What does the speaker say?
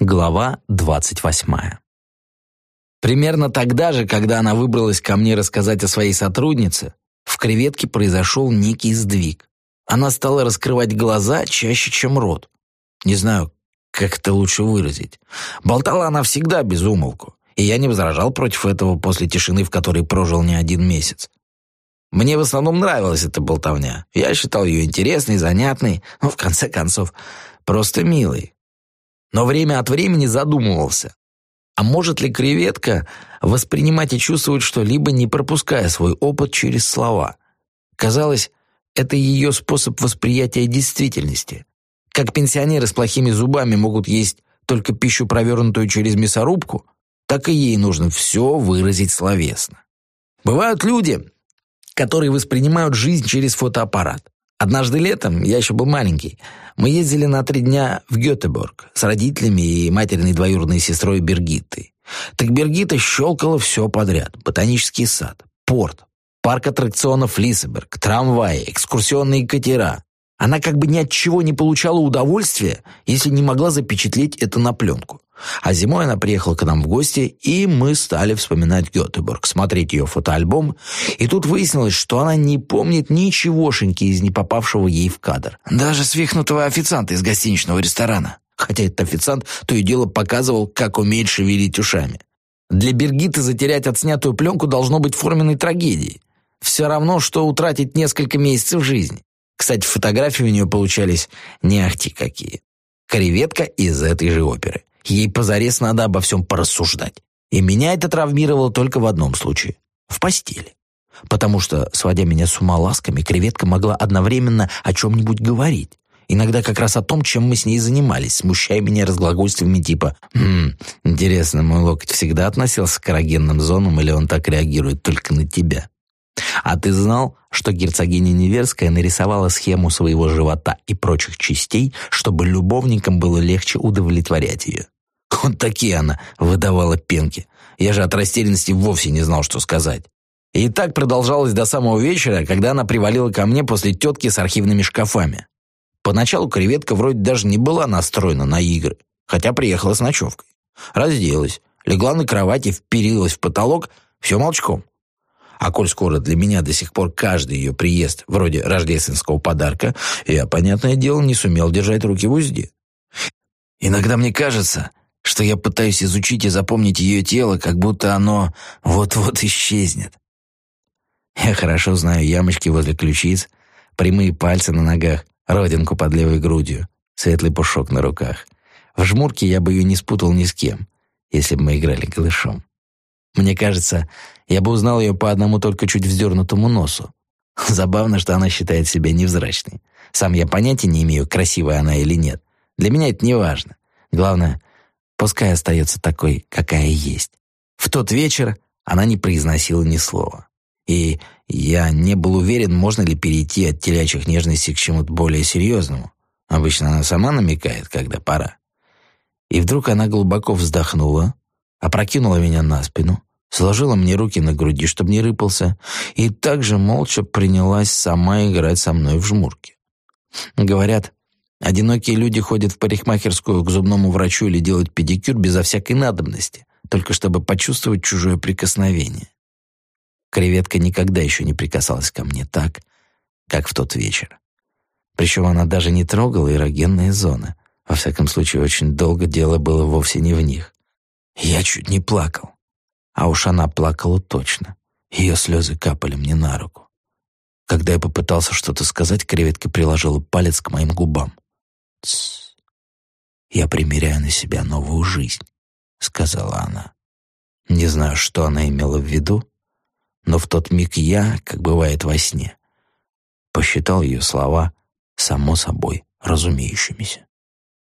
Глава двадцать восьмая. Примерно тогда же, когда она выбралась ко мне рассказать о своей сотруднице, в креветке произошел некий сдвиг. Она стала раскрывать глаза чаще, чем рот. Не знаю, как это лучше выразить. Болтала она всегда без умолку, и я не возражал против этого после тишины, в которой прожил не один месяц. Мне в основном нравилась эта болтовня. Я считал ее интересной, занятной, но, в конце концов, просто милой но время от времени задумывался, а может ли креветка воспринимать и чувствовать что-либо, не пропуская свой опыт через слова? Казалось, это ее способ восприятия действительности. Как пенсионеры с плохими зубами могут есть только пищу, провернутую через мясорубку, так и ей нужно все выразить словесно. Бывают люди, которые воспринимают жизнь через фотоаппарат. Однажды летом, я еще был маленький, мы ездили на три дня в Гетеборг с родителями и материной двоюродной сестрой Бергиттой. Так Бергита щелкала все подряд. Ботанический сад, порт, парк аттракционов Лисеберг, трамваи, экскурсионные катера. Она как бы ни от чего не получала удовольствия, если не могла запечатлеть это на пленку. А зимой она приехала к нам в гости, и мы стали вспоминать Гетеборг, смотреть ее фотоальбом, и тут выяснилось, что она не помнит ничегошеньки из не попавшего ей в кадр. Даже свихнутого официанта из гостиничного ресторана. Хотя этот официант то и дело показывал, как умеет шевелить ушами. Для Бергиты затерять отснятую пленку должно быть форменной трагедией. Все равно, что утратить несколько месяцев жизни. Кстати, фотографии у нее получались не ахти какие. Креветка из этой же оперы. Ей позарез надо обо всем порассуждать. И меня это травмировало только в одном случае — в постели. Потому что, сводя меня с ума ласками, креветка могла одновременно о чем-нибудь говорить. Иногда как раз о том, чем мы с ней занимались, смущая меня разглагольствами типа «Хм, интересно, мой локоть всегда относился к эрогенным зонам или он так реагирует только на тебя?» А ты знал, что герцогиня Неверская нарисовала схему своего живота и прочих частей, чтобы любовникам было легче удовлетворять ее? Вот такие она выдавала пенки. Я же от растерянности вовсе не знал, что сказать. И так продолжалось до самого вечера, когда она привалила ко мне после тетки с архивными шкафами. Поначалу креветка вроде даже не была настроена на игры, хотя приехала с ночевкой. Разделась, легла на кровати, вперилась в потолок, все молчком. А коль скоро для меня до сих пор каждый ее приезд вроде рождественского подарка, я, понятное дело, не сумел держать руки в узде. Иногда мне кажется, что я пытаюсь изучить и запомнить ее тело, как будто оно вот-вот исчезнет. Я хорошо знаю ямочки возле ключиц, прямые пальцы на ногах, родинку под левой грудью, светлый пушок на руках. В жмурке я бы ее не спутал ни с кем, если бы мы играли голышом. Мне кажется, я бы узнал ее по одному только чуть вздернутому носу. Забавно, что она считает себя невзрачной. Сам я понятия не имею, красивая она или нет. Для меня это не важно. Главное, пускай остается такой, какая есть. В тот вечер она не произносила ни слова. И я не был уверен, можно ли перейти от телячьих нежностей к чему-то более серьезному. Обычно она сама намекает, когда пора. И вдруг она глубоко вздохнула, опрокинула меня на спину, сложила мне руки на груди, чтобы не рыпался, и также молча принялась сама играть со мной в жмурки. Говорят, одинокие люди ходят в парикмахерскую к зубному врачу или делают педикюр безо всякой надобности, только чтобы почувствовать чужое прикосновение. Креветка никогда еще не прикасалась ко мне так, как в тот вечер. Причем она даже не трогала эрогенные зоны. Во всяком случае, очень долго дело было вовсе не в них. Я чуть не плакал. А уж она плакала точно. Ее слезы капали мне на руку. Когда я попытался что-то сказать, креветка приложила палец к моим губам. «Тссс. Я примеряю на себя новую жизнь», — сказала она. Не знаю, что она имела в виду, но в тот миг я, как бывает во сне, посчитал ее слова само собой разумеющимися.